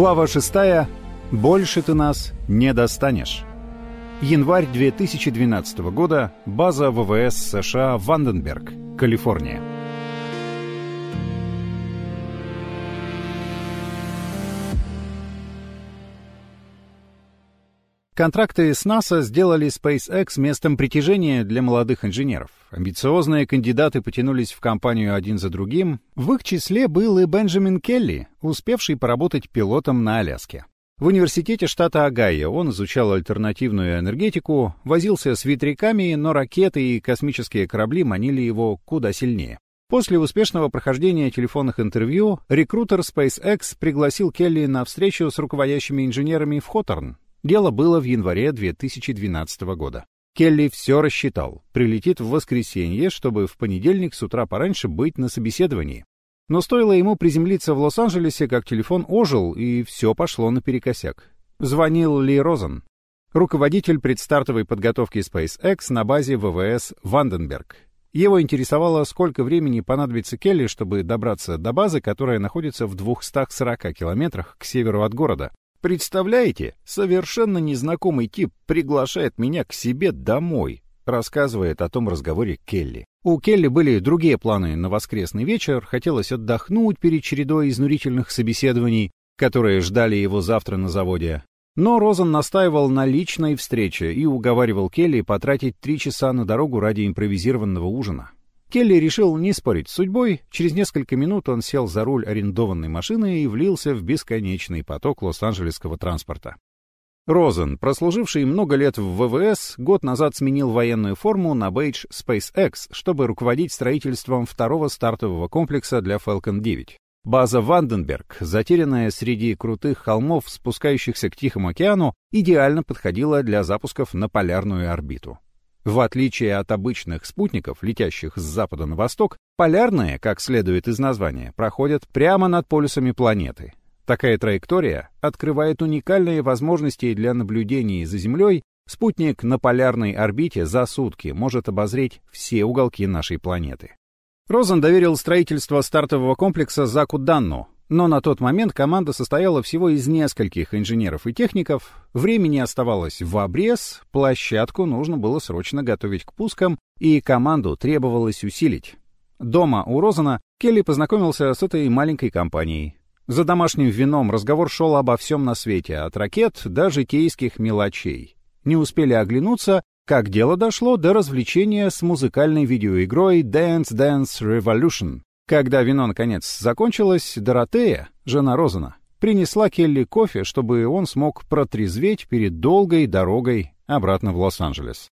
Глава 6. Больше ты нас не достанешь. Январь 2012 года. База ВВС США Ванденберг, Калифорния. Контракты с НАСА сделали SpaceX местом притяжения для молодых инженеров. Амбициозные кандидаты потянулись в компанию один за другим. В их числе был и Бенджамин Келли, успевший поработать пилотом на Аляске. В университете штата Огайо он изучал альтернативную энергетику, возился с ветряками, но ракеты и космические корабли манили его куда сильнее. После успешного прохождения телефонных интервью рекрутер SpaceX пригласил Келли на встречу с руководящими инженерами в Хоторн, Дело было в январе 2012 года. Келли все рассчитал. Прилетит в воскресенье, чтобы в понедельник с утра пораньше быть на собеседовании. Но стоило ему приземлиться в Лос-Анджелесе, как телефон ожил, и все пошло наперекосяк. Звонил Ли Розен, руководитель предстартовой подготовки SpaceX на базе ВВС Ванденберг. Его интересовало, сколько времени понадобится Келли, чтобы добраться до базы, которая находится в 240 километрах к северу от города. Представляете, совершенно незнакомый тип приглашает меня к себе домой, рассказывает о том разговоре Келли. У Келли были другие планы на воскресный вечер, хотелось отдохнуть перед чередой изнурительных собеседований, которые ждали его завтра на заводе. Но Розен настаивал на личной встрече и уговаривал Келли потратить три часа на дорогу ради импровизированного ужина. Келли решил не спорить с судьбой. Через несколько минут он сел за руль арендованной машины и влился в бесконечный поток лос-анджелесского транспорта. Розен, прослуживший много лет в ВВС, год назад сменил военную форму на бейдж SpaceX, чтобы руководить строительством второго стартового комплекса для Falcon 9. База Ванденберг, затерянная среди крутых холмов, спускающихся к Тихому океану, идеально подходила для запусков на полярную орбиту. В отличие от обычных спутников, летящих с запада на восток, полярные, как следует из названия, проходят прямо над полюсами планеты. Такая траектория открывает уникальные возможности для наблюдений за Землей. Спутник на полярной орбите за сутки может обозреть все уголки нашей планеты. Розен доверил строительство стартового комплекса Заку Данну, но на тот момент команда состояла всего из нескольких инженеров и техников, времени оставалось в обрез, площадку нужно было срочно готовить к пускам, и команду требовалось усилить. Дома у Розана Келли познакомился с этой маленькой компанией. За домашним вином разговор шел обо всем на свете, от ракет до житейских мелочей. Не успели оглянуться, как дело дошло до развлечения с музыкальной видеоигрой Dance Dance Revolution, когда вино наконец закончилось, Доротея, жена Розена, принесла Келли кофе, чтобы он смог протрезветь перед долгой дорогой обратно в Лос-Анджелес.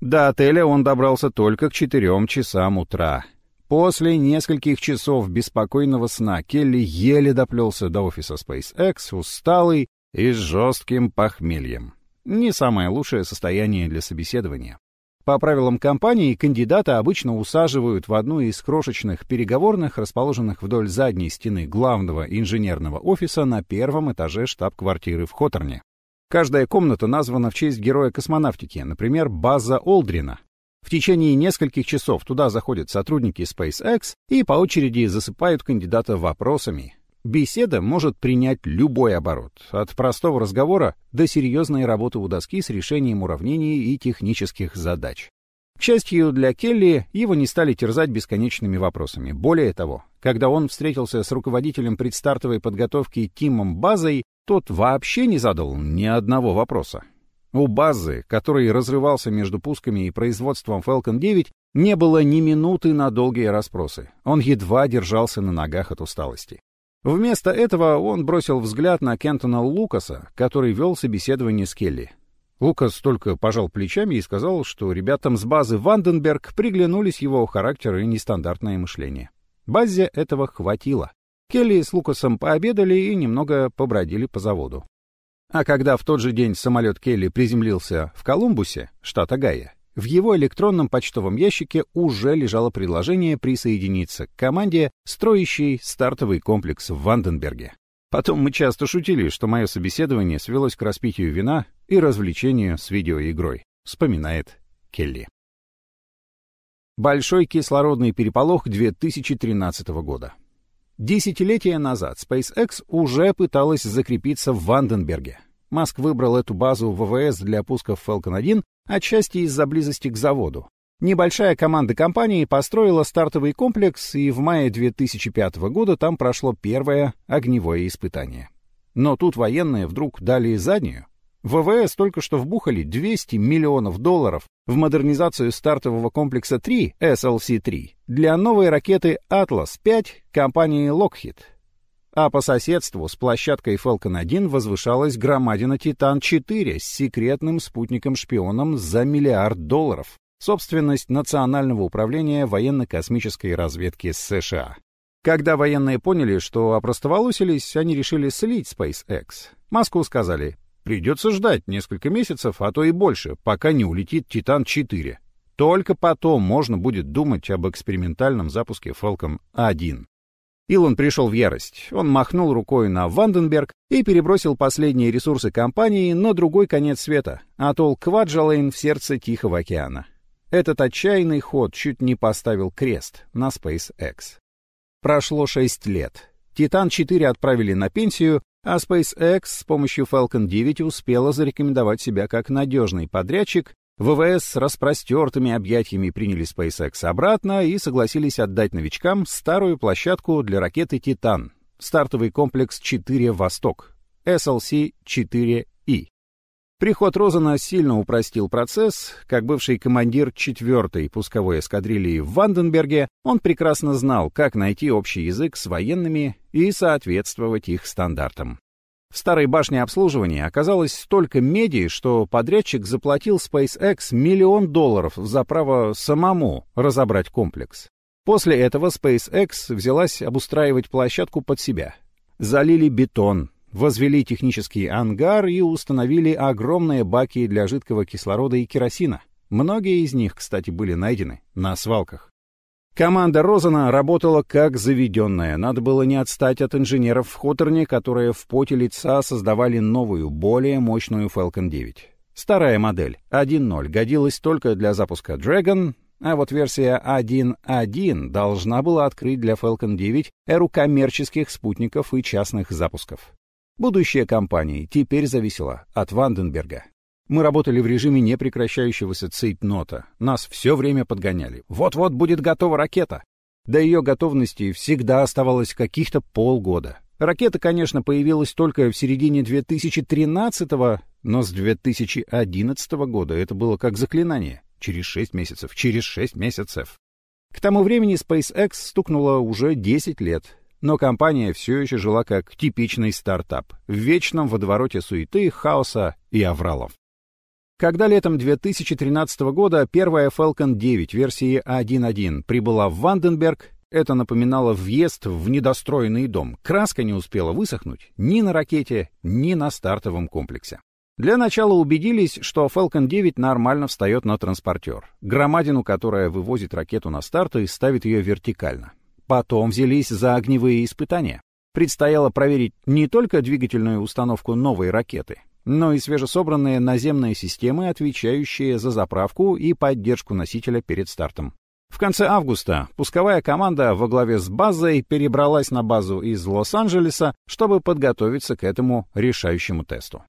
До отеля он добрался только к четырем часам утра. После нескольких часов беспокойного сна Келли еле доплелся до офиса SpaceX, усталый и с жестким похмельем. Не самое лучшее состояние для собеседования. По правилам компании, кандидата обычно усаживают в одну из крошечных переговорных, расположенных вдоль задней стены главного инженерного офиса на первом этаже штаб-квартиры в Хоторне. Каждая комната названа в честь героя космонавтики, например, база Олдрина. В течение нескольких часов туда заходят сотрудники SpaceX и по очереди засыпают кандидата вопросами, Беседа может принять любой оборот, от простого разговора до серьезной работы у доски с решением уравнений и технических задач. К счастью для Келли, его не стали терзать бесконечными вопросами. Более того, когда он встретился с руководителем предстартовой подготовки Тимом Базой, тот вообще не задал ни одного вопроса. У Базы, который разрывался между пусками и производством Falcon 9, не было ни минуты на долгие расспросы. Он едва держался на ногах от усталости. Вместо этого он бросил взгляд на Кентона Лукаса, который вел собеседование с Келли. Лукас только пожал плечами и сказал, что ребятам с базы Ванденберг приглянулись его характер и нестандартное мышление. Базе этого хватило. Келли с Лукасом пообедали и немного побродили по заводу. А когда в тот же день самолет Келли приземлился в Колумбусе, штат Огайо, в его электронном почтовом ящике уже лежало предложение присоединиться к команде, строящей стартовый комплекс в Ванденберге. Потом мы часто шутили, что мое собеседование свелось к распитию вина и развлечению с видеоигрой, вспоминает Келли. Большой кислородный переполох 2013 года. Десятилетия назад SpaceX уже пыталась закрепиться в Ванденберге. Маск выбрал эту базу ВВС для пусков Falcon 1 отчасти из-за близости к заводу. Небольшая команда компании построила стартовый комплекс, и в мае 2005 года там прошло первое огневое испытание. Но тут военные вдруг дали заднюю. ВВС только что вбухали 200 миллионов долларов в модернизацию стартового комплекса 3 SLC-3 для новой ракеты Atlas-5 компании Lockheed. А по соседству с площадкой Falcon 1 возвышалась громадина Титан-4 с секретным спутником-шпионом за миллиард долларов. Собственность Национального управления военно-космической разведки США. Когда военные поняли, что опростоволосились, они решили слить SpaceX. Маску сказали, придется ждать несколько месяцев, а то и больше, пока не улетит Титан-4. Только потом можно будет думать об экспериментальном запуске Falcon 1. Илон пришел в ярость. Он махнул рукой на Ванденберг и перебросил последние ресурсы компании на другой конец света, атолл Кваджалейн в сердце Тихого океана. Этот отчаянный ход чуть не поставил крест на SpaceX. Прошло шесть лет. Титан-4 отправили на пенсию, а SpaceX с помощью Falcon 9 успела зарекомендовать себя как надежный подрядчик ВВС с распростертыми объятиями приняли SpaceX обратно и согласились отдать новичкам старую площадку для ракеты «Титан» — стартовый комплекс 4 «Восток» SLC-4E. Приход Розена сильно упростил процесс. Как бывший командир 4-й пусковой эскадрильи в Ванденберге, он прекрасно знал, как найти общий язык с военными и соответствовать их стандартам. В старой башне обслуживания оказалось столько меди, что подрядчик заплатил SpaceX миллион долларов за право самому разобрать комплекс. После этого SpaceX взялась обустраивать площадку под себя. Залили бетон, возвели технический ангар и установили огромные баки для жидкого кислорода и керосина. Многие из них, кстати, были найдены на свалках. Команда Розена работала как заведенная. Надо было не отстать от инженеров в Хоторне, которые в поте лица создавали новую, более мощную Falcon 9. Старая модель 1.0 годилась только для запуска Dragon, а вот версия 1.1 должна была открыть для Falcon 9 эру коммерческих спутников и частных запусков. Будущее компании теперь зависело от Ванденберга. Мы работали в режиме непрекращающегося цейтнота. Нас все время подгоняли. Вот-вот будет готова ракета. До ее готовности всегда оставалось каких-то полгода. Ракета, конечно, появилась только в середине 2013-го, но с 2011 года это было как заклинание. Через 6 месяцев, через 6 месяцев. К тому времени SpaceX стукнуло уже 10 лет, но компания все еще жила как типичный стартап, в вечном водовороте суеты, хаоса и авралов. Когда летом 2013 года первая Falcon 9 версии 1.1 прибыла в Ванденберг, это напоминало въезд в недостроенный дом. Краска не успела высохнуть ни на ракете, ни на стартовом комплексе. Для начала убедились, что Falcon 9 нормально встает на транспортер, громадину, которая вывозит ракету на старт и ставит ее вертикально. Потом взялись за огневые испытания. Предстояло проверить не только двигательную установку новой ракеты, но и свежесобранные наземные системы, отвечающие за заправку и поддержку носителя перед стартом. В конце августа пусковая команда во главе с базой перебралась на базу из Лос-Анджелеса, чтобы подготовиться к этому решающему тесту.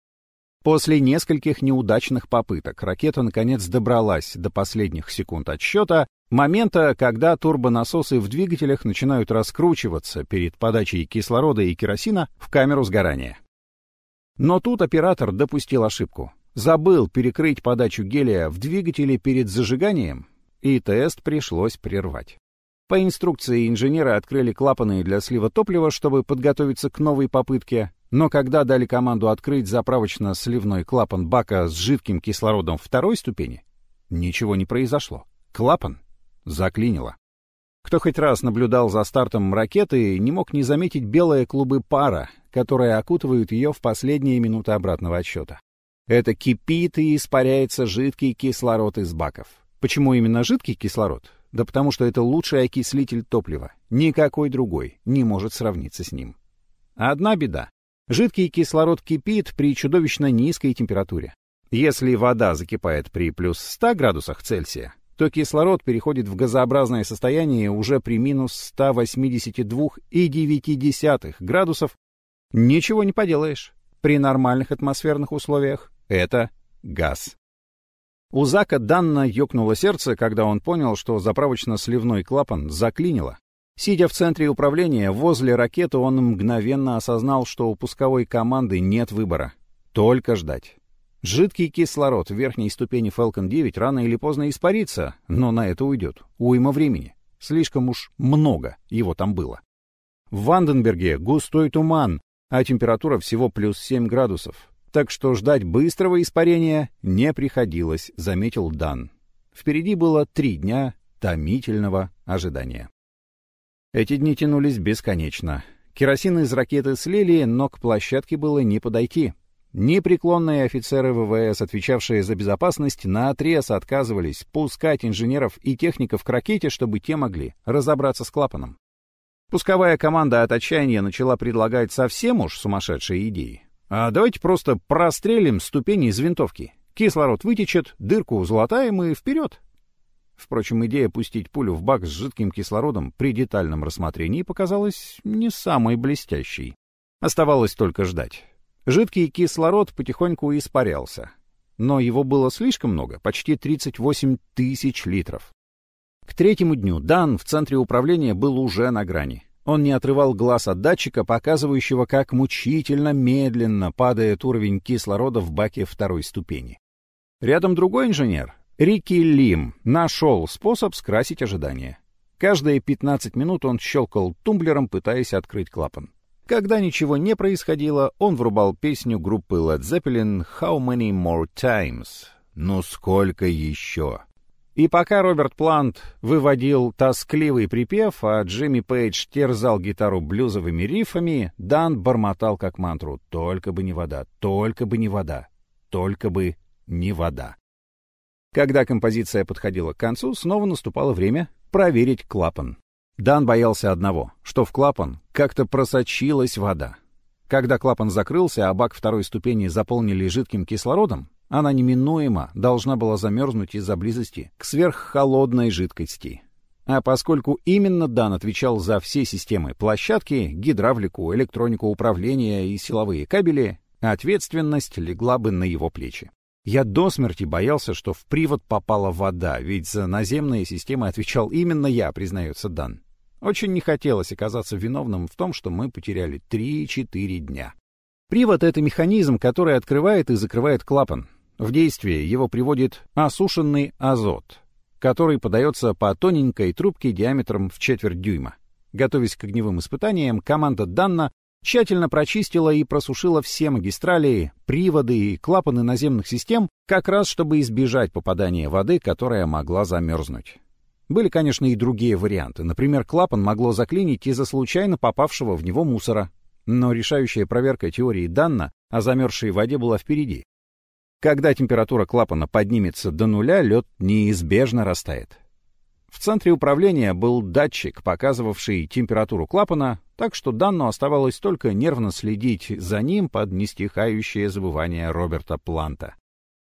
После нескольких неудачных попыток ракета наконец добралась до последних секунд отсчета, момента, когда турбонасосы в двигателях начинают раскручиваться перед подачей кислорода и керосина в камеру сгорания. Но тут оператор допустил ошибку. Забыл перекрыть подачу гелия в двигателе перед зажиганием, и тест пришлось прервать. По инструкции инженеры открыли клапаны для слива топлива, чтобы подготовиться к новой попытке, но когда дали команду открыть заправочно-сливной клапан бака с жидким кислородом второй ступени, ничего не произошло. Клапан заклинило. Кто хоть раз наблюдал за стартом ракеты, не мог не заметить белые клубы пара, которые окутывают ее в последние минуты обратного отсчета. Это кипит и испаряется жидкий кислород из баков. Почему именно жидкий кислород? Да потому что это лучший окислитель топлива. Никакой другой не может сравниться с ним. Одна беда. Жидкий кислород кипит при чудовищно низкой температуре. Если вода закипает при плюс 100 градусах Цельсия, то кислород переходит в газообразное состояние уже при минус 182,9 градусов. Ничего не поделаешь. При нормальных атмосферных условиях это газ. У Зака Данна ёкнуло сердце, когда он понял, что заправочно-сливной клапан заклинило. Сидя в центре управления, возле ракеты он мгновенно осознал, что у пусковой команды нет выбора. Только ждать. Жидкий кислород в верхней ступени Falcon 9 рано или поздно испарится, но на это уйдет уйма времени. Слишком уж много его там было. В Ванденберге густой туман, а температура всего плюс 7 градусов. Так что ждать быстрого испарения не приходилось, заметил Дан. Впереди было три дня томительного ожидания. Эти дни тянулись бесконечно. Керосин из ракеты слили, но к площадке было не подойти. Непреклонные офицеры ВВС, отвечавшие за безопасность, наотрез отказывались пускать инженеров и техников к ракете, чтобы те могли разобраться с клапаном. Пусковая команда от отчаяния начала предлагать совсем уж сумасшедшие идеи. А давайте просто прострелим ступени из винтовки. Кислород вытечет, дырку золотаем и вперед. Впрочем, идея пустить пулю в бак с жидким кислородом при детальном рассмотрении показалась не самой блестящей. Оставалось только ждать. Жидкий кислород потихоньку испарялся. Но его было слишком много, почти 38 тысяч литров. К третьему дню Дан в центре управления был уже на грани. Он не отрывал глаз от датчика, показывающего, как мучительно медленно падает уровень кислорода в баке второй ступени. Рядом другой инженер, Рики Лим, нашел способ скрасить ожидания. Каждые 15 минут он щелкал тумблером, пытаясь открыть клапан. Когда ничего не происходило, он врубал песню группы Led Zeppelin «How many more times?» «Ну сколько еще?» И пока Роберт Плант выводил тоскливый припев, а Джимми Пейдж терзал гитару блюзовыми рифами, Дан бормотал как мантру «Только бы не вода, только бы не вода, только бы не вода». Когда композиция подходила к концу, снова наступало время проверить клапан. Дан боялся одного, что в клапан как-то просочилась вода. Когда клапан закрылся, а бак второй ступени заполнили жидким кислородом, она неминуемо должна была замерзнуть из-за близости к сверххолодной жидкости. А поскольку именно Дан отвечал за все системы площадки, гидравлику, электронику управления и силовые кабели, ответственность легла бы на его плечи. Я до смерти боялся, что в привод попала вода, ведь за наземные системы отвечал именно я, признается Дан. Очень не хотелось оказаться виновным в том, что мы потеряли 3-4 дня. Привод — это механизм, который открывает и закрывает клапан. В действие его приводит осушенный азот, который подается по тоненькой трубке диаметром в четверть дюйма. Готовясь к огневым испытаниям, команда Данна тщательно прочистила и просушила все магистрали, приводы и клапаны наземных систем, как раз чтобы избежать попадания воды, которая могла замерзнуть. Были, конечно, и другие варианты. Например, клапан могло заклинить из-за случайно попавшего в него мусора. Но решающая проверка теории Данна о замерзшей воде была впереди. Когда температура клапана поднимется до нуля, лед неизбежно растает. В центре управления был датчик, показывавший температуру клапана, так что Данну оставалось только нервно следить за ним под нестихающее забывание Роберта Планта.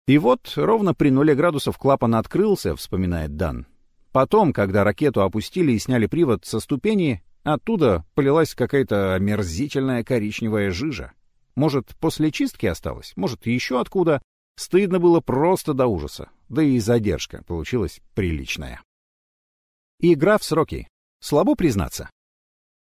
И вот ровно при нуле градусов клапан открылся, вспоминает Дан. Потом, когда ракету опустили и сняли привод со ступени, оттуда полилась какая-то омерзительная коричневая жижа. Может, после чистки осталось, может, еще откуда, Стыдно было просто до ужаса, да и задержка получилась приличная. Игра в сроки. Слабо признаться.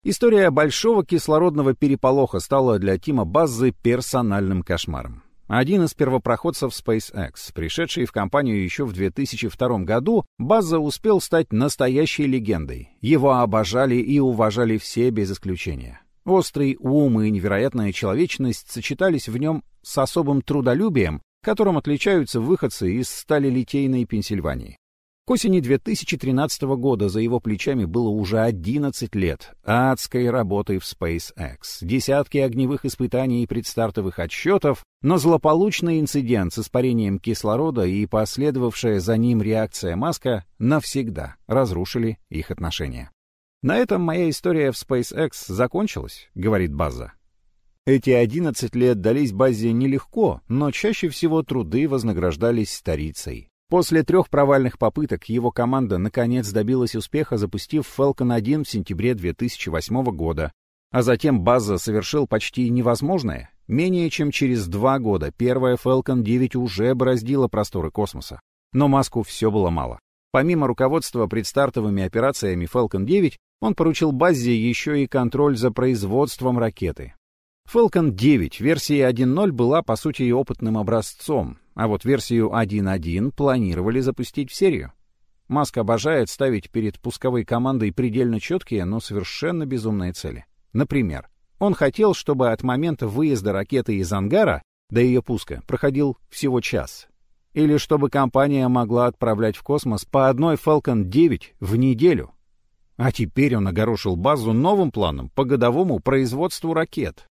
История большого кислородного переполоха стала для Тима Баззы персональным кошмаром. Один из первопроходцев SpaceX, пришедший в компанию еще в 2002 году, Базза успел стать настоящей легендой. Его обожали и уважали все без исключения. Острый ум и невероятная человечность сочетались в нем с особым трудолюбием, которым отличаются выходцы из сталелитейной Пенсильвании. К осени 2013 года за его плечами было уже 11 лет адской работы в SpaceX, десятки огневых испытаний и предстартовых отсчетов, но злополучный инцидент с испарением кислорода и последовавшая за ним реакция Маска навсегда разрушили их отношения. «На этом моя история в SpaceX закончилась», — говорит База. Эти 11 лет дались Базе нелегко, но чаще всего труды вознаграждались старицей. После трех провальных попыток его команда наконец добилась успеха, запустив Falcon 1 в сентябре 2008 года. А затем База совершил почти невозможное. Менее чем через два года первая Falcon 9 уже бороздила просторы космоса. Но Маску все было мало. Помимо руководства предстартовыми операциями Falcon 9, он поручил Баззе еще и контроль за производством ракеты. Falcon 9 версии 1.0 была, по сути, опытным образцом, а вот версию 1.1 планировали запустить в серию. Маск обожает ставить перед пусковой командой предельно четкие, но совершенно безумные цели. Например, он хотел, чтобы от момента выезда ракеты из ангара до ее пуска проходил всего час. Или чтобы компания могла отправлять в космос по одной Falcon 9 в неделю. А теперь он огорошил базу новым планом по годовому производству ракет.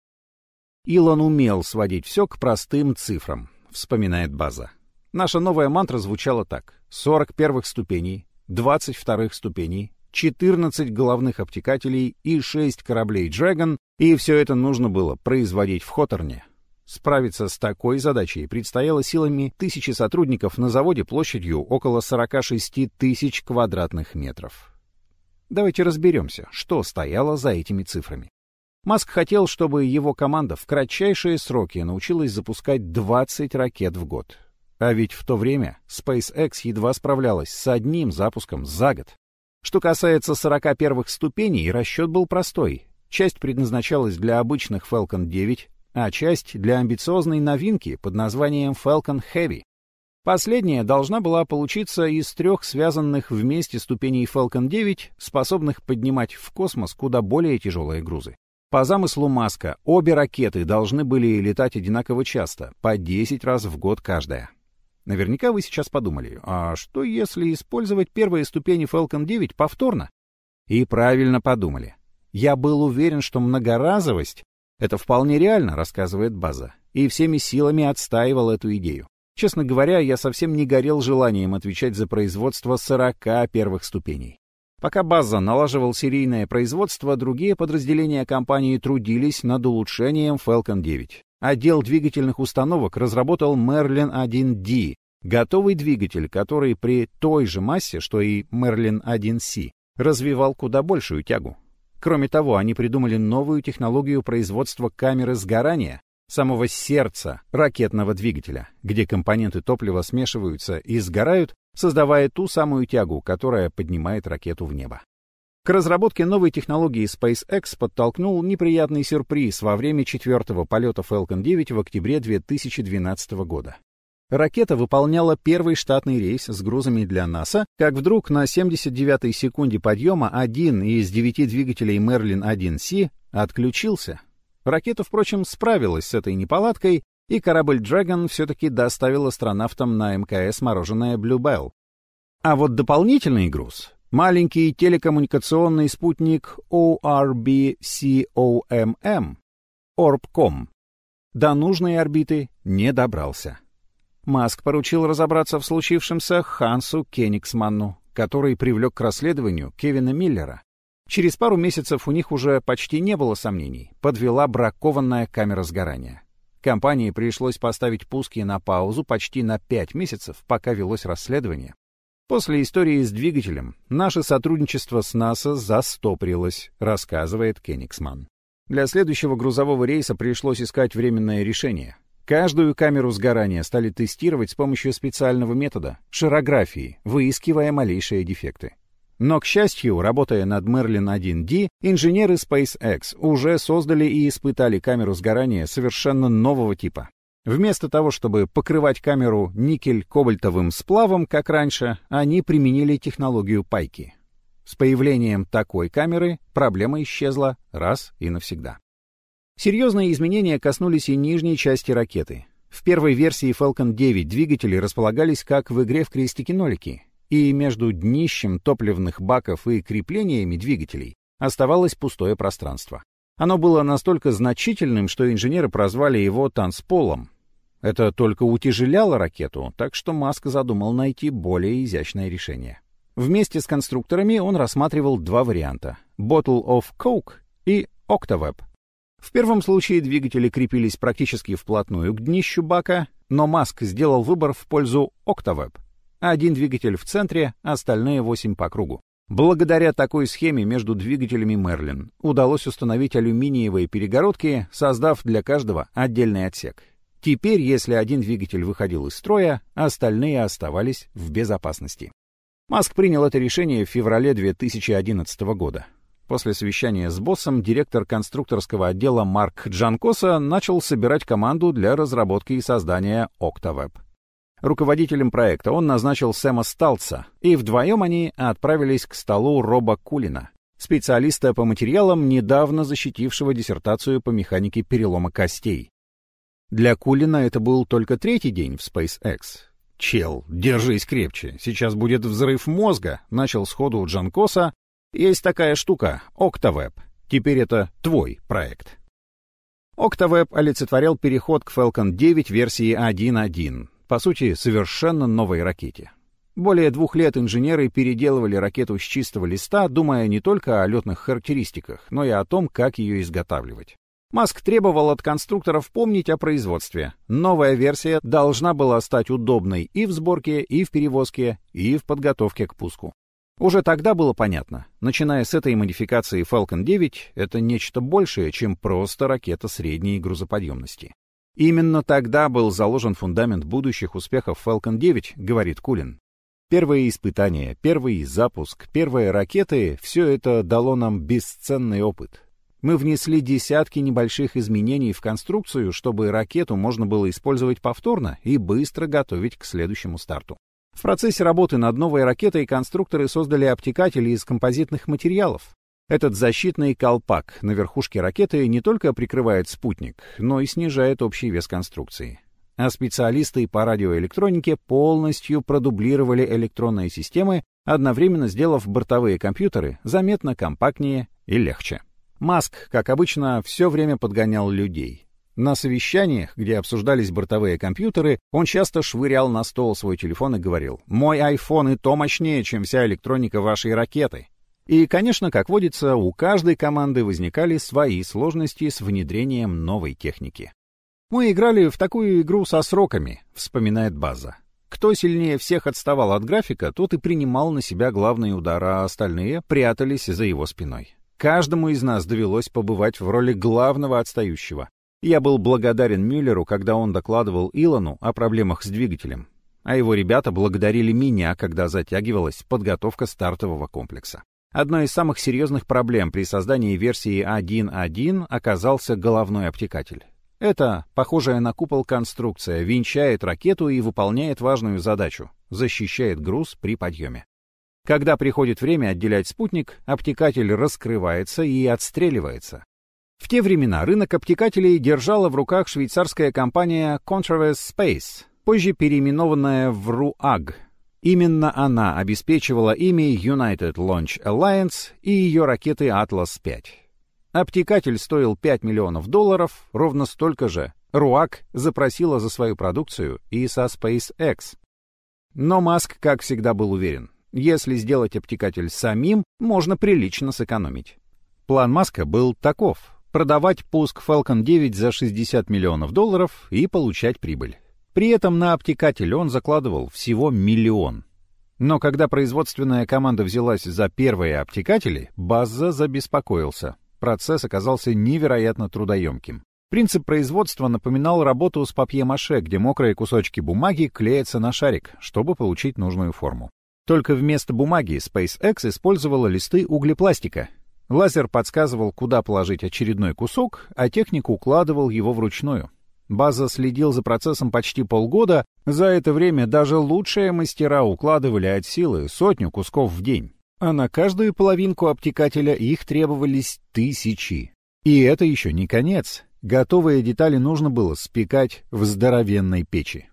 Илон умел сводить все к простым цифрам, вспоминает база. Наша новая мантра звучала так. 40 первых ступеней, 20 вторых ступеней, 14 головных обтекателей и 6 кораблей Dragon, и все это нужно было производить в Хоторне. Справиться с такой задачей предстояло силами тысячи сотрудников на заводе площадью около 46 тысяч квадратных метров. Давайте разберемся, что стояло за этими цифрами. Маск хотел, чтобы его команда в кратчайшие сроки научилась запускать 20 ракет в год. А ведь в то время SpaceX едва справлялась с одним запуском за год. Что касается 40 первых ступеней, расчет был простой. Часть предназначалась для обычных Falcon 9, а часть для амбициозной новинки под названием Falcon Heavy. Последняя должна была получиться из трех связанных вместе ступеней Falcon 9, способных поднимать в космос куда более тяжелые грузы. По замыслу Маска, обе ракеты должны были летать одинаково часто, по 10 раз в год каждая. Наверняка вы сейчас подумали, а что если использовать первые ступени Falcon 9 повторно? И правильно подумали. Я был уверен, что многоразовость — это вполне реально, рассказывает База, и всеми силами отстаивал эту идею. Честно говоря, я совсем не горел желанием отвечать за производство 40 первых ступеней. Пока База налаживал серийное производство, другие подразделения компании трудились над улучшением Falcon 9. Отдел двигательных установок разработал Merlin 1D, готовый двигатель, который при той же массе, что и Merlin 1C, развивал куда большую тягу. Кроме того, они придумали новую технологию производства камеры сгорания, самого сердца ракетного двигателя, где компоненты топлива смешиваются и сгорают, создавая ту самую тягу, которая поднимает ракету в небо. К разработке новой технологии SpaceX подтолкнул неприятный сюрприз во время четвертого полета Falcon 9 в октябре 2012 года. Ракета выполняла первый штатный рейс с грузами для НАСА, как вдруг на 79-й секунде подъема один из девяти двигателей Merlin 1C отключился. Ракета, впрочем, справилась с этой неполадкой, и корабль Dragon все-таки доставил астронавтам на МКС мороженое Bluebell. А вот дополнительный груз, маленький телекоммуникационный спутник ORB-COMM, Orbcom, до нужной орбиты не добрался. Маск поручил разобраться в случившемся Хансу Кенигсманну, который привлек к расследованию Кевина Миллера. Через пару месяцев у них уже почти не было сомнений, подвела бракованная камера сгорания. Компании пришлось поставить пуски на паузу почти на пять месяцев, пока велось расследование. После истории с двигателем наше сотрудничество с НАСА застопорилось, рассказывает Кенигсман. Для следующего грузового рейса пришлось искать временное решение. Каждую камеру сгорания стали тестировать с помощью специального метода — ширографии, выискивая малейшие дефекты. Но, к счастью, работая над Merlin 1D, инженеры SpaceX уже создали и испытали камеру сгорания совершенно нового типа. Вместо того, чтобы покрывать камеру никель-кобальтовым сплавом, как раньше, они применили технологию пайки. С появлением такой камеры проблема исчезла раз и навсегда. Серьезные изменения коснулись и нижней части ракеты. В первой версии Falcon 9 двигатели располагались как в игре в крестики-нолики, и между днищем топливных баков и креплениями двигателей оставалось пустое пространство. Оно было настолько значительным, что инженеры прозвали его танцполом. Это только утяжеляло ракету, так что Маск задумал найти более изящное решение. Вместе с конструкторами он рассматривал два варианта — Bottle of Coke и Octaweb. В первом случае двигатели крепились практически вплотную к днищу бака, но Маск сделал выбор в пользу Octaweb. Один двигатель в центре, остальные восемь по кругу. Благодаря такой схеме между двигателями Мерлин удалось установить алюминиевые перегородки, создав для каждого отдельный отсек. Теперь, если один двигатель выходил из строя, остальные оставались в безопасности. Маск принял это решение в феврале 2011 года. После совещания с боссом директор конструкторского отдела Марк Джанкоса начал собирать команду для разработки и создания OctaWeb. Руководителем проекта он назначил Сэма Сталца, и вдвоем они отправились к столу Роба Кулина, специалиста по материалам, недавно защитившего диссертацию по механике перелома костей. Для Кулина это был только третий день в SpaceX. «Чел, держись крепче, сейчас будет взрыв мозга», — начал сходу Джан Коса. «Есть такая штука, OctaWeb. Теперь это твой проект». OctaWeb олицетворял переход к Falcon 9 версии 1.1, по сути, совершенно новой ракете. Более двух лет инженеры переделывали ракету с чистого листа, думая не только о летных характеристиках, но и о том, как ее изготавливать. Маск требовал от конструкторов помнить о производстве. Новая версия должна была стать удобной и в сборке, и в перевозке, и в подготовке к пуску. Уже тогда было понятно, начиная с этой модификации Falcon 9, это нечто большее, чем просто ракета средней грузоподъемности. Именно тогда был заложен фундамент будущих успехов Falcon 9, говорит Кулин. Первые испытания, первый запуск, первые ракеты — все это дало нам бесценный опыт. Мы внесли десятки небольших изменений в конструкцию, чтобы ракету можно было использовать повторно и быстро готовить к следующему старту. В процессе работы над новой ракетой конструкторы создали обтекатели из композитных материалов. Этот защитный колпак на верхушке ракеты не только прикрывает спутник, но и снижает общий вес конструкции. А специалисты по радиоэлектронике полностью продублировали электронные системы, одновременно сделав бортовые компьютеры заметно компактнее и легче. Маск, как обычно, все время подгонял людей. На совещаниях, где обсуждались бортовые компьютеры, он часто швырял на стол свой телефон и говорил «Мой iPhone и то мощнее, чем вся электроника вашей ракеты». И, конечно, как водится, у каждой команды возникали свои сложности с внедрением новой техники. «Мы играли в такую игру со сроками», — вспоминает База. Кто сильнее всех отставал от графика, тот и принимал на себя главный удар, а остальные прятались за его спиной. Каждому из нас довелось побывать в роли главного отстающего. Я был благодарен Мюллеру, когда он докладывал Илону о проблемах с двигателем, а его ребята благодарили меня, когда затягивалась подготовка стартового комплекса. Одной из самых серьезных проблем при создании версии 1.1 оказался головной обтекатель. Это, похожая на купол конструкция, венчает ракету и выполняет важную задачу — защищает груз при подъеме. Когда приходит время отделять спутник, обтекатель раскрывается и отстреливается. В те времена рынок обтекателей держала в руках швейцарская компания Contraves Space, позже переименованная в RUAG Именно она обеспечивала ими United Launch Alliance и ее ракеты Atlas-5. Обтекатель стоил 5 миллионов долларов, ровно столько же. Руак запросила за свою продукцию и со SpaceX. Но Маск, как всегда, был уверен, если сделать обтекатель самим, можно прилично сэкономить. План Маска был таков — продавать пуск Falcon 9 за 60 миллионов долларов и получать прибыль. При этом на обтекатель он закладывал всего миллион. Но когда производственная команда взялась за первые обтекатели, Базза забеспокоился. Процесс оказался невероятно трудоемким. Принцип производства напоминал работу с папье-маше, где мокрые кусочки бумаги клеятся на шарик, чтобы получить нужную форму. Только вместо бумаги SpaceX использовала листы углепластика. Лазер подсказывал, куда положить очередной кусок, а техник укладывал его вручную. База следил за процессом почти полгода, за это время даже лучшие мастера укладывали от силы сотню кусков в день. А на каждую половинку обтекателя их требовались тысячи. И это еще не конец. Готовые детали нужно было спекать в здоровенной печи.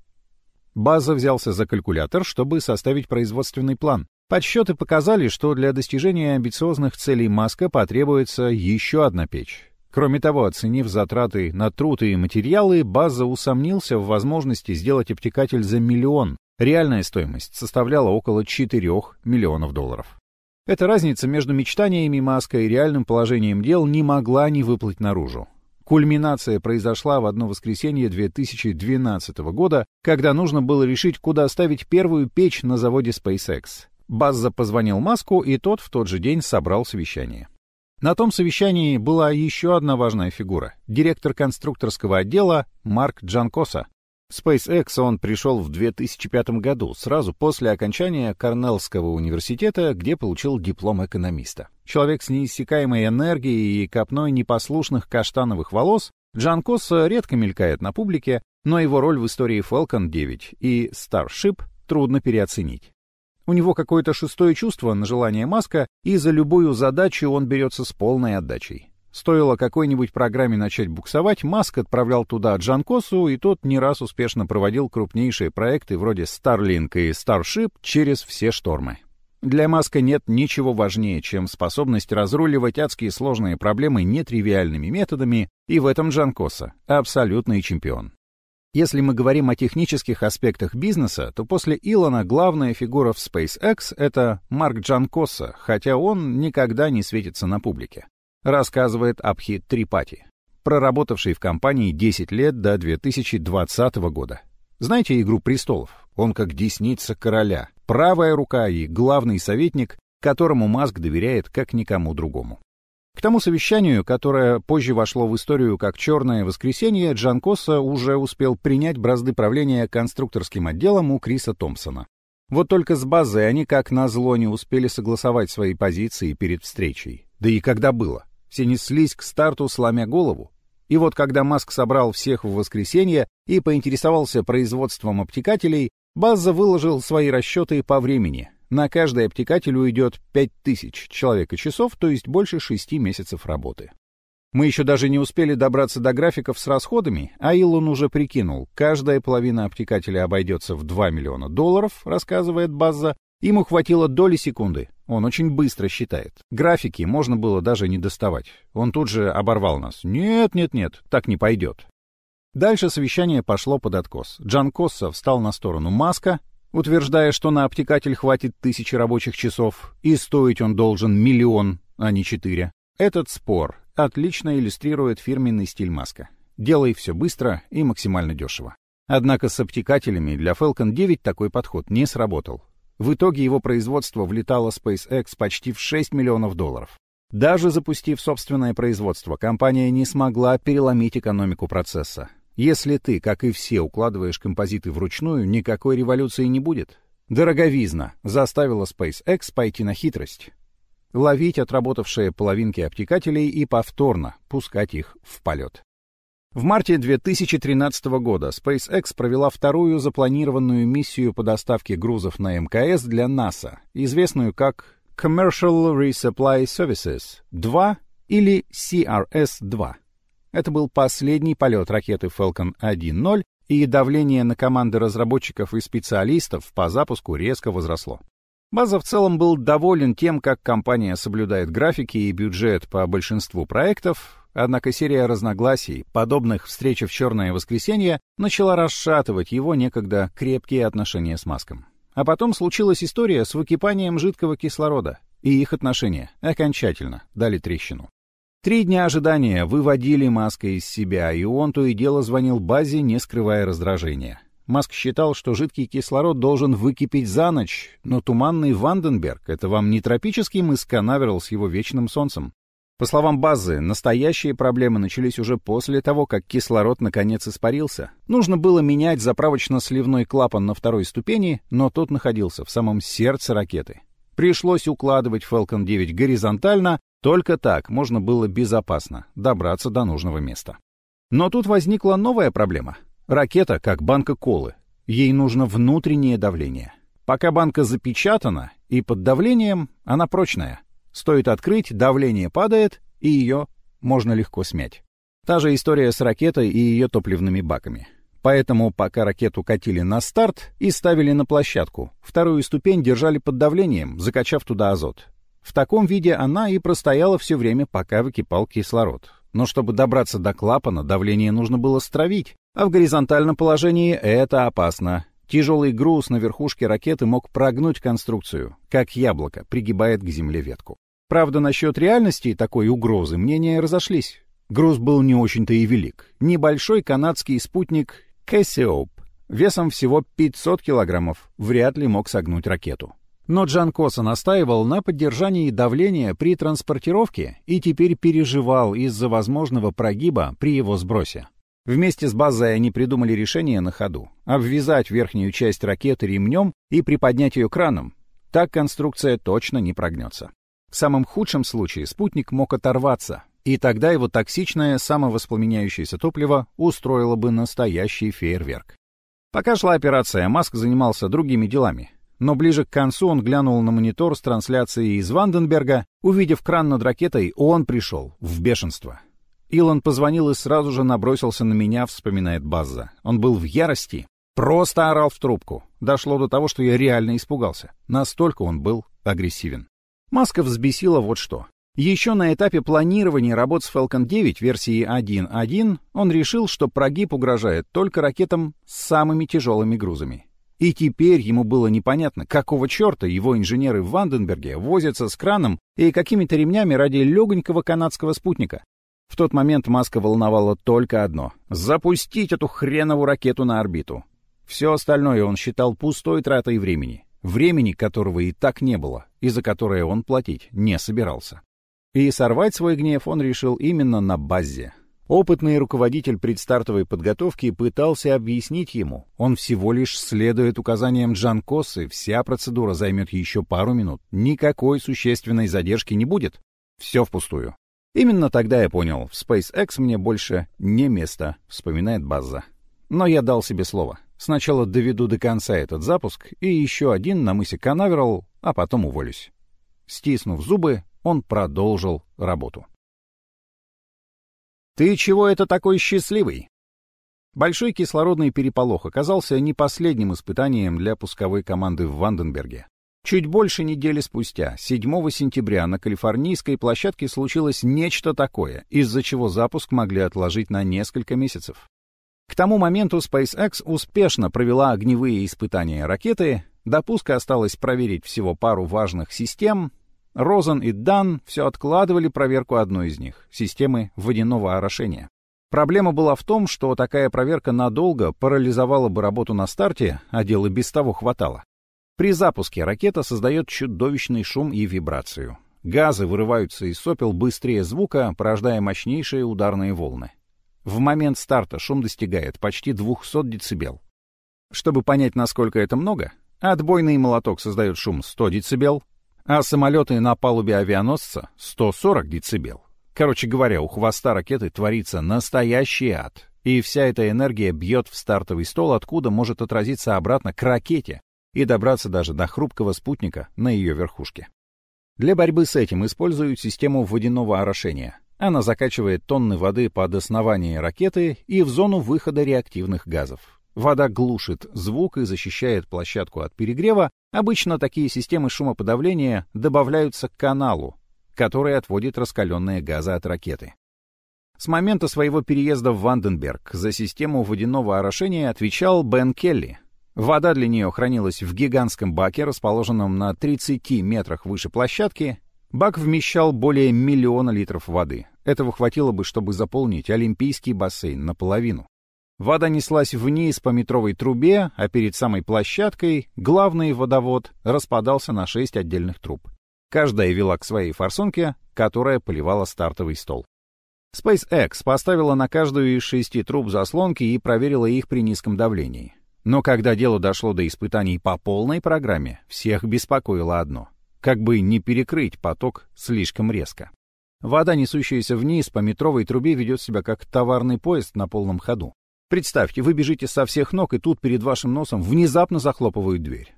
База взялся за калькулятор, чтобы составить производственный план. Подсчеты показали, что для достижения амбициозных целей Маска потребуется еще одна печь. Кроме того, оценив затраты на труд и материалы, База усомнился в возможности сделать обтекатель за миллион. Реальная стоимость составляла около 4 миллионов долларов. Эта разница между мечтаниями Маска и реальным положением дел не могла не выплыть наружу. Кульминация произошла в одно воскресенье 2012 года, когда нужно было решить, куда ставить первую печь на заводе SpaceX. Базза позвонил Маску, и тот в тот же день собрал совещание. На том совещании была еще одна важная фигура — директор конструкторского отдела Марк Джанкоса. В SpaceX он пришел в 2005 году, сразу после окончания Корнеллского университета, где получил диплом экономиста. Человек с неиссякаемой энергией и копной непослушных каштановых волос, Джанкоса редко мелькает на публике, но его роль в истории Falcon 9 и Starship трудно переоценить. У него какое-то шестое чувство на желание Маска, и за любую задачу он берется с полной отдачей. Стоило какой-нибудь программе начать буксовать, Маск отправлял туда Джанкосу, и тот не раз успешно проводил крупнейшие проекты вроде Starlink и Starship через все штормы. Для Маска нет ничего важнее, чем способность разруливать адские сложные проблемы нетривиальными методами, и в этом Джанкоса — абсолютный чемпион. Если мы говорим о технических аспектах бизнеса, то после Илона главная фигура в SpaceX — это Марк Джанкоса, хотя он никогда не светится на публике. Рассказывает Абхит Трипати, проработавший в компании 10 лет до 2020 года. Знаете «Игру престолов»? Он как десница короля, правая рука и главный советник, которому Маск доверяет как никому другому. К тому совещанию, которое позже вошло в историю как «Черное воскресенье», Джан Косса уже успел принять бразды правления конструкторским отделом у Криса Томпсона. Вот только с базой они как назло не успели согласовать свои позиции перед встречей. Да и когда было. Все неслись к старту, сломя голову. И вот когда Маск собрал всех в воскресенье и поинтересовался производством обтекателей, База выложил свои расчеты по времени, на каждый обтекатель уйдет 5000 человека-часов, то есть больше 6 месяцев работы. Мы еще даже не успели добраться до графиков с расходами, а Илон уже прикинул, каждая половина обтекателя обойдется в 2 миллиона долларов, рассказывает База. Ему хватило доли секунды. Он очень быстро считает. Графики можно было даже не доставать. Он тут же оборвал нас. «Нет, нет, нет, так не пойдет». Дальше совещание пошло под откос. Джан Косса встал на сторону Маска, утверждая, что на обтекатель хватит тысячи рабочих часов, и стоить он должен миллион, а не четыре. Этот спор отлично иллюстрирует фирменный стиль Маска. Делай все быстро и максимально дешево. Однако с обтекателями для Falcon 9 такой подход не сработал. В итоге его производство влетало SpaceX почти в 6 миллионов долларов. Даже запустив собственное производство, компания не смогла переломить экономику процесса. Если ты, как и все, укладываешь композиты вручную, никакой революции не будет. Дороговизна заставила SpaceX пойти на хитрость. Ловить отработавшие половинки обтекателей и повторно пускать их в полет. В марте 2013 года SpaceX провела вторую запланированную миссию по доставке грузов на МКС для НАСА, известную как Commercial Resupply Services 2 или CRS-2. Это был последний полет ракеты Falcon 1.0, и давление на команды разработчиков и специалистов по запуску резко возросло. База в целом был доволен тем, как компания соблюдает графики и бюджет по большинству проектов, однако серия разногласий, подобных встрече в «Черное воскресенье», начала расшатывать его некогда крепкие отношения с Маском. А потом случилась история с выкипанием жидкого кислорода, и их отношения окончательно дали трещину. Три дня ожидания выводили Маска из себя, и он то и дело звонил базе, не скрывая раздражения. Маск считал, что жидкий кислород должен выкипеть за ночь, но туманный Ванденберг — это вам не тропический мыс Канаверал с его вечным солнцем. По словам базы, настоящие проблемы начались уже после того, как кислород наконец испарился. Нужно было менять заправочно-сливной клапан на второй ступени, но тот находился в самом сердце ракеты. Пришлось укладывать Falcon 9 горизонтально, только так можно было безопасно добраться до нужного места. Но тут возникла новая проблема. Ракета как банка колы. Ей нужно внутреннее давление. Пока банка запечатана и под давлением, она прочная. Стоит открыть, давление падает, и ее можно легко смять. Та же история с ракетой и ее топливными баками. Поэтому, пока ракету катили на старт и ставили на площадку, вторую ступень держали под давлением, закачав туда азот. В таком виде она и простояла все время, пока выкипал кислород. Но чтобы добраться до клапана, давление нужно было стравить, а в горизонтальном положении это опасно. Тяжелый груз на верхушке ракеты мог прогнуть конструкцию, как яблоко пригибает к земле ветку. Правда, насчет реальности такой угрозы мнения разошлись. Груз был не очень-то и велик. Небольшой канадский спутник Cassiope весом всего 500 килограммов вряд ли мог согнуть ракету. Но Джан настаивал на поддержании давления при транспортировке и теперь переживал из-за возможного прогиба при его сбросе. Вместе с базой они придумали решение на ходу — обвязать верхнюю часть ракеты ремнем и приподнять ее краном. Так конструкция точно не прогнется. В самом худшем случае спутник мог оторваться, и тогда его токсичное самовоспламеняющееся топливо устроило бы настоящий фейерверк. Пока шла операция, Маск занимался другими делами. Но ближе к концу он глянул на монитор с трансляцией из Ванденберга. Увидев кран над ракетой, он пришел в бешенство. Илон позвонил и сразу же набросился на меня, вспоминает Базза. Он был в ярости, просто орал в трубку. Дошло до того, что я реально испугался. Настолько он был агрессивен. Маска взбесила вот что. Еще на этапе планирования работ с Falcon 9 версии 1.1 он решил, что прогиб угрожает только ракетам с самыми тяжелыми грузами. И теперь ему было непонятно, какого черта его инженеры в Ванденберге возятся с краном и какими-то ремнями ради легонького канадского спутника. В тот момент Маска волновало только одно — запустить эту хренову ракету на орбиту. Все остальное он считал пустой тратой времени. Времени, которого и так не было, и за которое он платить не собирался. И сорвать свой гнев он решил именно на базе. Опытный руководитель предстартовой подготовки пытался объяснить ему, он всего лишь следует указаниям Джан Коссы, вся процедура займет еще пару минут, никакой существенной задержки не будет. Все впустую. Именно тогда я понял, в SpaceX мне больше не место, вспоминает База. Но я дал себе слово. Сначала доведу до конца этот запуск и еще один на мысе Канаверал, а потом уволюсь. Стиснув зубы, он продолжил работу. «Ты чего это такой счастливый?» Большой кислородный переполох оказался не последним испытанием для пусковой команды в Ванденберге. Чуть больше недели спустя, 7 сентября, на калифорнийской площадке случилось нечто такое, из-за чего запуск могли отложить на несколько месяцев. К тому моменту SpaceX успешно провела огневые испытания ракеты, до пуска осталось проверить всего пару важных систем. Розен и Дан все откладывали проверку одной из них — системы водяного орошения. Проблема была в том, что такая проверка надолго парализовала бы работу на старте, а дела без того хватало. При запуске ракета создает чудовищный шум и вибрацию. Газы вырываются из сопел быстрее звука, порождая мощнейшие ударные волны. В момент старта шум достигает почти 200 дБ. Чтобы понять, насколько это много, отбойный молоток создает шум 100 дБ, а самолеты на палубе авианосца — 140 дБ. Короче говоря, у хвоста ракеты творится настоящий ад, и вся эта энергия бьет в стартовый стол, откуда может отразиться обратно к ракете, и добраться даже до хрупкого спутника на ее верхушке. Для борьбы с этим используют систему водяного орошения. Она закачивает тонны воды под основание ракеты и в зону выхода реактивных газов. Вода глушит звук и защищает площадку от перегрева. Обычно такие системы шумоподавления добавляются к каналу, который отводит раскаленные газы от ракеты. С момента своего переезда в Ванденберг за систему водяного орошения отвечал Бен Келли, Вода для нее хранилась в гигантском баке, расположенном на 30 метрах выше площадки. Бак вмещал более миллиона литров воды. Этого хватило бы, чтобы заполнить Олимпийский бассейн наполовину. Вода неслась вниз по метровой трубе, а перед самой площадкой главный водовод распадался на шесть отдельных труб. Каждая вела к своей форсунке, которая поливала стартовый стол. SpaceX поставила на каждую из шести труб заслонки и проверила их при низком давлении. Но когда дело дошло до испытаний по полной программе, всех беспокоило одно — как бы не перекрыть поток слишком резко. Вода, несущаяся вниз по метровой трубе, ведет себя как товарный поезд на полном ходу. Представьте, вы бежите со всех ног, и тут перед вашим носом внезапно захлопывают дверь.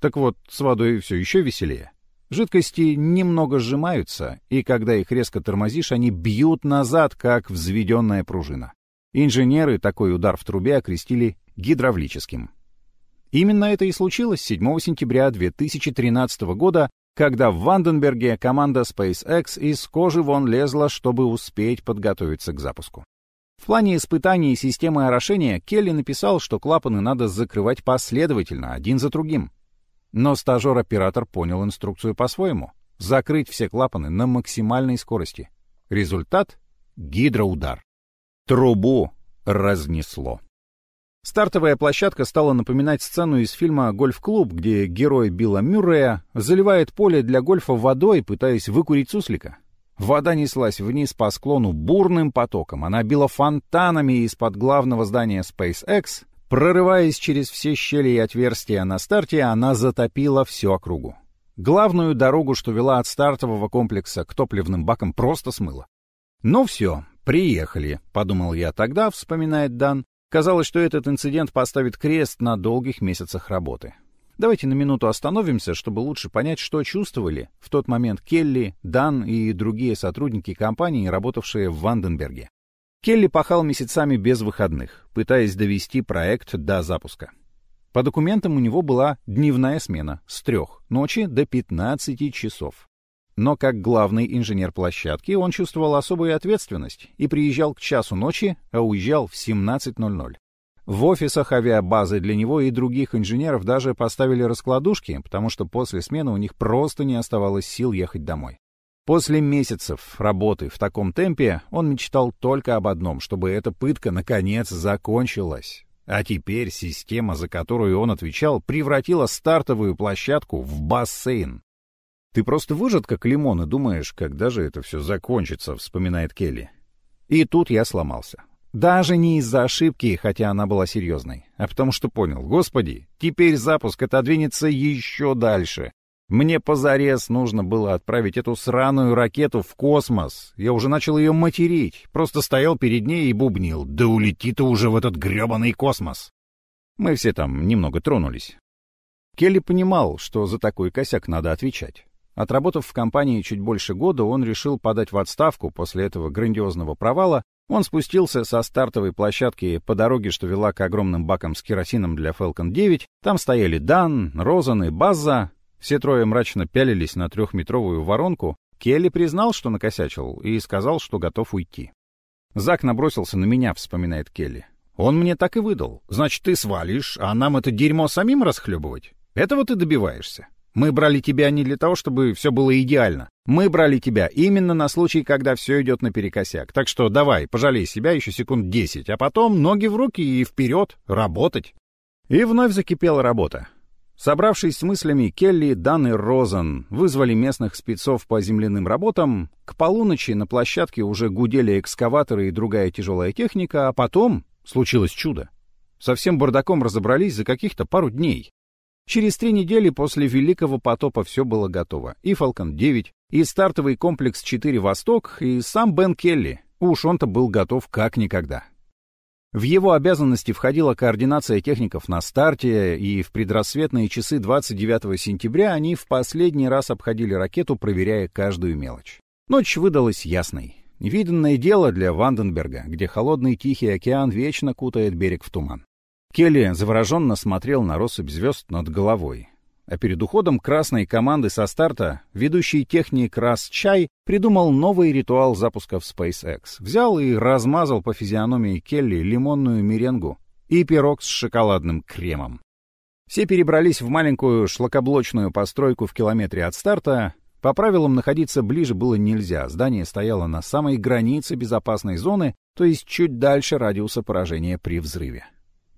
Так вот, с водой все еще веселее. Жидкости немного сжимаются, и когда их резко тормозишь, они бьют назад, как взведенная пружина. Инженеры такой удар в трубе окрестили гидравлическим. Именно это и случилось 7 сентября 2013 года, когда в Ванденберге команда SpaceX из кожи вон лезла, чтобы успеть подготовиться к запуску. В плане испытаний системы орошения Келли написал, что клапаны надо закрывать последовательно, один за другим. Но стажер-оператор понял инструкцию по-своему. Закрыть все клапаны на максимальной скорости. Результат — Гидроудар. Трубу разнесло. Стартовая площадка стала напоминать сцену из фильма «Гольф-клуб», где герой Билла Мюррея заливает поле для гольфа водой, пытаясь выкурить суслика. Вода неслась вниз по склону бурным потоком. Она била фонтанами из-под главного здания SpaceX. Прорываясь через все щели и отверстия на старте, она затопила всю округу. Главную дорогу, что вела от стартового комплекса к топливным бакам, просто смыло. «Ну все, приехали», — подумал я тогда, вспоминает Дан. Казалось, что этот инцидент поставит крест на долгих месяцах работы. Давайте на минуту остановимся, чтобы лучше понять, что чувствовали в тот момент Келли, Дан и другие сотрудники компании, работавшие в Ванденберге. Келли пахал месяцами без выходных, пытаясь довести проект до запуска. По документам у него была дневная смена с трех ночи до 15 часов. Но как главный инженер площадки он чувствовал особую ответственность и приезжал к часу ночи, а уезжал в 17.00. В офисах авиабазы для него и других инженеров даже поставили раскладушки, потому что после смены у них просто не оставалось сил ехать домой. После месяцев работы в таком темпе он мечтал только об одном, чтобы эта пытка наконец закончилась. А теперь система, за которую он отвечал, превратила стартовую площадку в бассейн. «Ты просто выжат, как лимон, и думаешь, когда же это все закончится», — вспоминает Келли. И тут я сломался. Даже не из-за ошибки, хотя она была серьезной, а потому что понял, господи, теперь запуск отодвинется еще дальше. Мне позарез нужно было отправить эту сраную ракету в космос. Я уже начал ее материть. Просто стоял перед ней и бубнил. Да улети ты уже в этот гребаный космос. Мы все там немного тронулись. Келли понимал, что за такой косяк надо отвечать. Отработав в компании чуть больше года, он решил подать в отставку после этого грандиозного провала. Он спустился со стартовой площадки по дороге, что вела к огромным бакам с керосином для Falcon 9. Там стояли Дан, Розан и Базза, все трое мрачно пялились на трехметровую воронку. Келли признал, что накосячил, и сказал, что готов уйти. Зак набросился на меня, вспоминает Келли. Он мне так и выдал. Значит, ты свалишь, а нам это дерьмо самим расхлебывать? Этого ты добиваешься. Мы брали тебя не для того, чтобы все было идеально. Мы брали тебя именно на случай, когда все идет наперекосяк. Так что давай, пожалей себя еще секунд десять, а потом ноги в руки и вперед, работать. И вновь закипела работа. Собравшись с мыслями, Келли, Дан и Розен вызвали местных спецов по земляным работам. К полуночи на площадке уже гудели экскаваторы и другая тяжелая техника, а потом случилось чудо. Со всем бардаком разобрались за каких-то пару дней. Через три недели после Великого потопа все было готово. И «Фалкон-9», и стартовый комплекс 4 «Восток», и сам Бен Келли. Уж он-то был готов как никогда. В его обязанности входила координация техников на старте, и в предрассветные часы 29 сентября они в последний раз обходили ракету, проверяя каждую мелочь. Ночь выдалась ясной. Невиданное дело для Ванденберга, где холодный Тихий океан вечно кутает берег в туман. Келли завороженно смотрел на россыпь звезд над головой. А перед уходом красной команды со старта ведущий техник Рас Чай придумал новый ритуал запуска в SpaceX. Взял и размазал по физиономии Келли лимонную меренгу и пирог с шоколадным кремом. Все перебрались в маленькую шлакоблочную постройку в километре от старта. По правилам находиться ближе было нельзя. Здание стояло на самой границе безопасной зоны, то есть чуть дальше радиуса поражения при взрыве.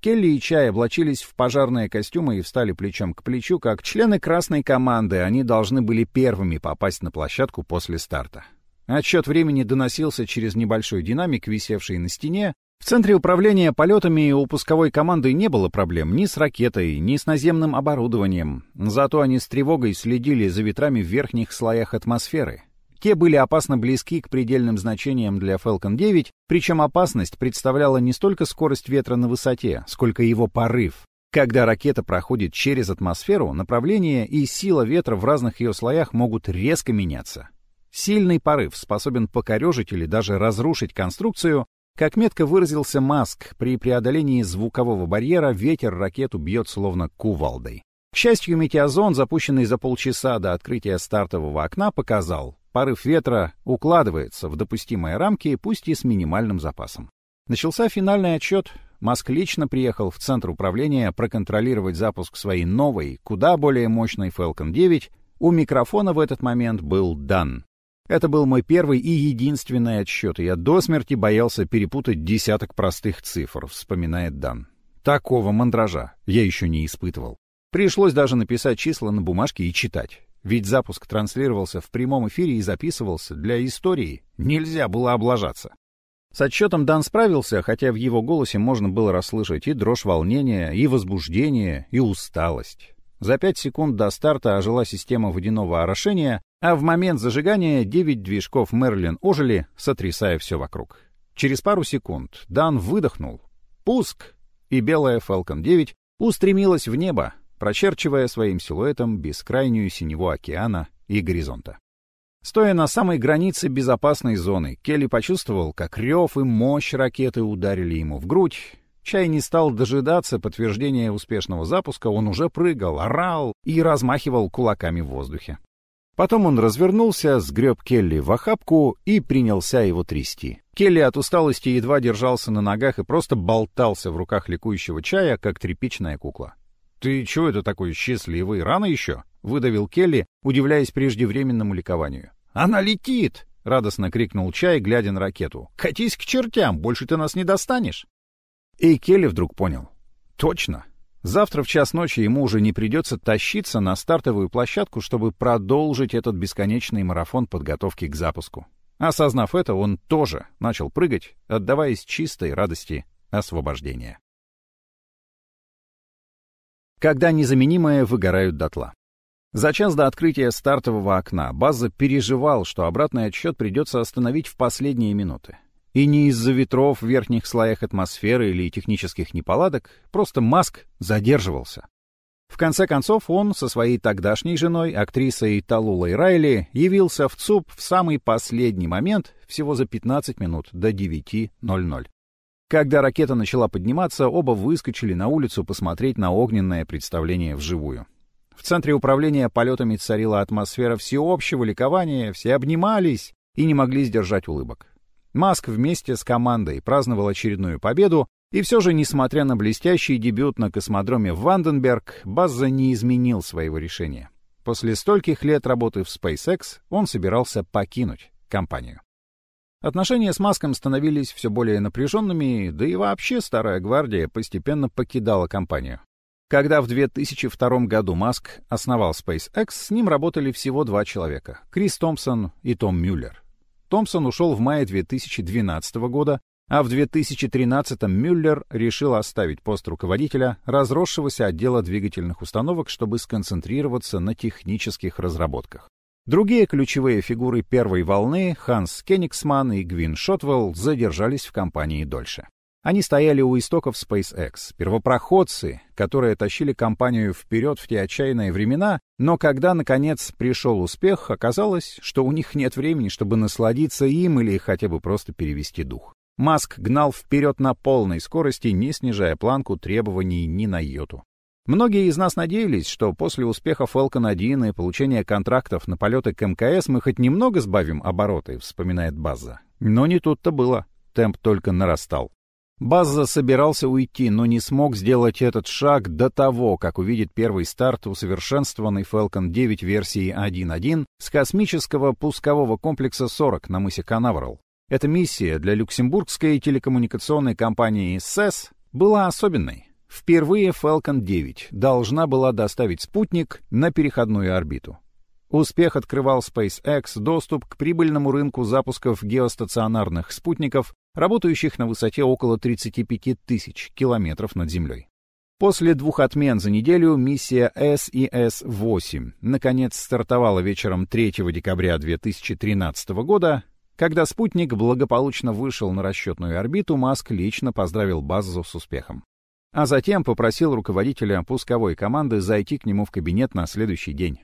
Келли и Чай облачились в пожарные костюмы и встали плечом к плечу, как члены красной команды. Они должны были первыми попасть на площадку после старта. Отсчет времени доносился через небольшой динамик, висевший на стене. В центре управления полетами у пусковой команды не было проблем ни с ракетой, ни с наземным оборудованием. Зато они с тревогой следили за ветрами в верхних слоях атмосферы. Те были опасно близки к предельным значениям для Falcon 9, причем опасность представляла не столько скорость ветра на высоте, сколько его порыв. Когда ракета проходит через атмосферу, направление и сила ветра в разных ее слоях могут резко меняться. Сильный порыв способен покорежить или даже разрушить конструкцию. Как метко выразился Маск, при преодолении звукового барьера ветер ракету бьет словно кувалдой. К счастью, метеозон, запущенный за полчаса до открытия стартового окна, показал, Порыв ветра укладывается в допустимые рамки, пусть и с минимальным запасом. Начался финальный отчет. Маск лично приехал в центр управления проконтролировать запуск своей новой, куда более мощной Falcon 9. У микрофона в этот момент был Дан. Это был мой первый и единственный отсчет, и я до смерти боялся перепутать десяток простых цифр, вспоминает Дан. Такого мандража я еще не испытывал. Пришлось даже написать числа на бумажке и читать. Ведь запуск транслировался в прямом эфире и записывался для истории. Нельзя было облажаться. С отчетом Дан справился, хотя в его голосе можно было расслышать и дрожь волнения, и возбуждение, и усталость. За пять секунд до старта ожила система водяного орошения, а в момент зажигания девять движков Мерлин ожили, сотрясая все вокруг. Через пару секунд Дан выдохнул. Пуск! И белая Falcon 9 устремилась в небо, прочерчивая своим силуэтом бескрайнюю синеву океана и горизонта. Стоя на самой границе безопасной зоны, Келли почувствовал, как рев и мощь ракеты ударили ему в грудь, Чай не стал дожидаться подтверждения успешного запуска, он уже прыгал, орал и размахивал кулаками в воздухе. Потом он развернулся, сгреб Келли в охапку и принялся его трясти. Келли от усталости едва держался на ногах и просто болтался в руках ликующего чая, как тряпичная кукла. «Ты чего это такой счастливый? Рано еще?» — выдавил Келли, удивляясь преждевременному ликованию. «Она летит!» — радостно крикнул Чай, глядя на ракету. «Катись к чертям, больше ты нас не достанешь!» И Келли вдруг понял. Точно. Завтра в час ночи ему уже не придется тащиться на стартовую площадку, чтобы продолжить этот бесконечный марафон подготовки к запуску. Осознав это, он тоже начал прыгать, отдаваясь чистой радости освобождения. Когда незаменимые выгорают дотла. За час до открытия стартового окна База переживал, что обратный отсчет придется остановить в последние минуты. И не из-за ветров в верхних слоях атмосферы или технических неполадок, просто Маск задерживался. В конце концов, он со своей тогдашней женой, актрисой Талулой Райли, явился в ЦУП в самый последний момент, всего за 15 минут до 9.00. Когда ракета начала подниматься, оба выскочили на улицу посмотреть на огненное представление вживую. В центре управления полетами царила атмосфера всеобщего ликования, все обнимались и не могли сдержать улыбок. Маск вместе с командой праздновал очередную победу, и все же, несмотря на блестящий дебют на космодроме Ванденберг, Базза не изменил своего решения. После стольких лет работы в SpaceX он собирался покинуть компанию. Отношения с Маском становились все более напряженными, да и вообще старая гвардия постепенно покидала компанию. Когда в 2002 году Маск основал SpaceX, с ним работали всего два человека — Крис Томпсон и Том Мюллер. Томпсон ушел в мае 2012 года, а в 2013 Мюллер решил оставить пост руководителя разросшегося отдела двигательных установок, чтобы сконцентрироваться на технических разработках. Другие ключевые фигуры первой волны, Ханс Кенигсман и Гвин Шотвелл, задержались в компании дольше. Они стояли у истоков SpaceX, первопроходцы, которые тащили компанию вперед в те отчаянные времена, но когда, наконец, пришел успех, оказалось, что у них нет времени, чтобы насладиться им или хотя бы просто перевести дух. Маск гнал вперед на полной скорости, не снижая планку требований ни на йоту. Многие из нас надеялись, что после успеха Falcon 1 и получения контрактов на полеты к МКС мы хоть немного сбавим обороты, вспоминает База. Но не тут-то было. Темп только нарастал. Базза собирался уйти, но не смог сделать этот шаг до того, как увидит первый старт усовершенствованный Falcon 9 версии 1.1 с космического пускового комплекса 40 на мысе Канаверал. Эта миссия для люксембургской телекоммуникационной компании SES была особенной. Впервые Falcon 9 должна была доставить спутник на переходную орбиту. Успех открывал SpaceX доступ к прибыльному рынку запусков геостационарных спутников работающих на высоте около 35 тысяч километров над Землей. После двух отмен за неделю миссия SES-8 наконец стартовала вечером 3 декабря 2013 года. Когда спутник благополучно вышел на расчетную орбиту, Маск лично поздравил базу с успехом. А затем попросил руководителя пусковой команды зайти к нему в кабинет на следующий день.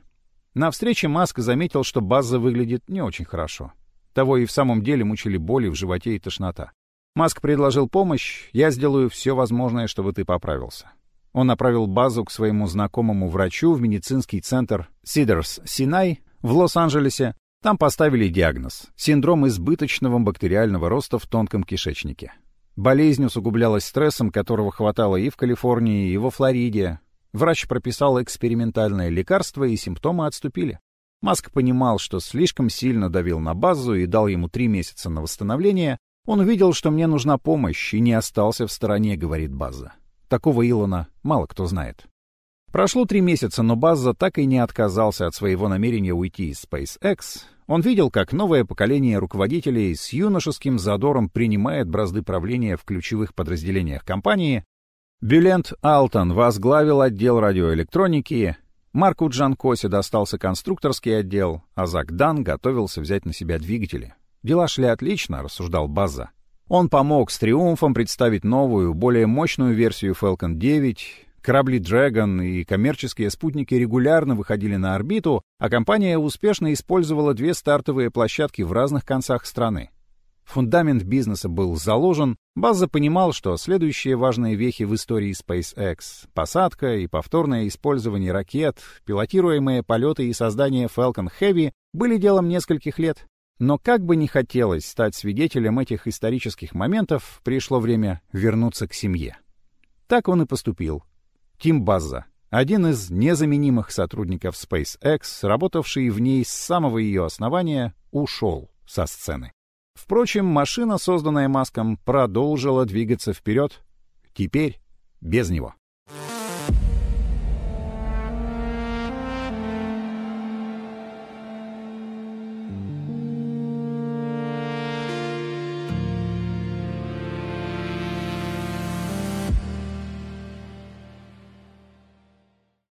На встрече Маск заметил, что база выглядит не очень хорошо. Того и в самом деле мучили боли в животе и тошнота. Маск предложил помощь, я сделаю все возможное, чтобы ты поправился. Он направил базу к своему знакомому врачу в медицинский центр Сидерс Синай в Лос-Анджелесе. Там поставили диагноз — синдром избыточного бактериального роста в тонком кишечнике. Болезнь усугублялась стрессом, которого хватало и в Калифорнии, и во Флориде. Врач прописал экспериментальное лекарство, и симптомы отступили. Маск понимал, что слишком сильно давил на базу и дал ему три месяца на восстановление. Он увидел, что мне нужна помощь, и не остался в стороне, говорит База. Такого Илона мало кто знает. Прошло три месяца, но База так и не отказался от своего намерения уйти из SpaceX. Он видел, как новое поколение руководителей с юношеским задором принимает бразды правления в ключевых подразделениях компании. Бюлент Алтон возглавил отдел радиоэлектроники, Марку Джанкосе достался конструкторский отдел, а Зак Дан готовился взять на себя двигатели. Дела шли отлично, рассуждал База. Он помог с триумфом представить новую, более мощную версию Falcon 9, Корабли Dragon и коммерческие спутники регулярно выходили на орбиту, а компания успешно использовала две стартовые площадки в разных концах страны. Фундамент бизнеса был заложен, База понимал, что следующие важные вехи в истории SpaceX — посадка и повторное использование ракет, пилотируемые полеты и создание Falcon Heavy — были делом нескольких лет. Но как бы ни хотелось стать свидетелем этих исторических моментов, пришло время вернуться к семье. Так он и поступил, Тим Базза, один из незаменимых сотрудников SpaceX, работавший в ней с самого ее основания, ушел со сцены. Впрочем, машина, созданная Маском, продолжила двигаться вперед, теперь без него.